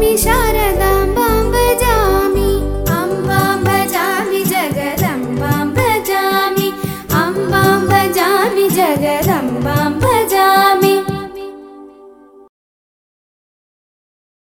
भजामि शारदाम्बां भजामि अम्बां भजामि जगदम्बां भजामि अम्बां भजामि जगदम्बां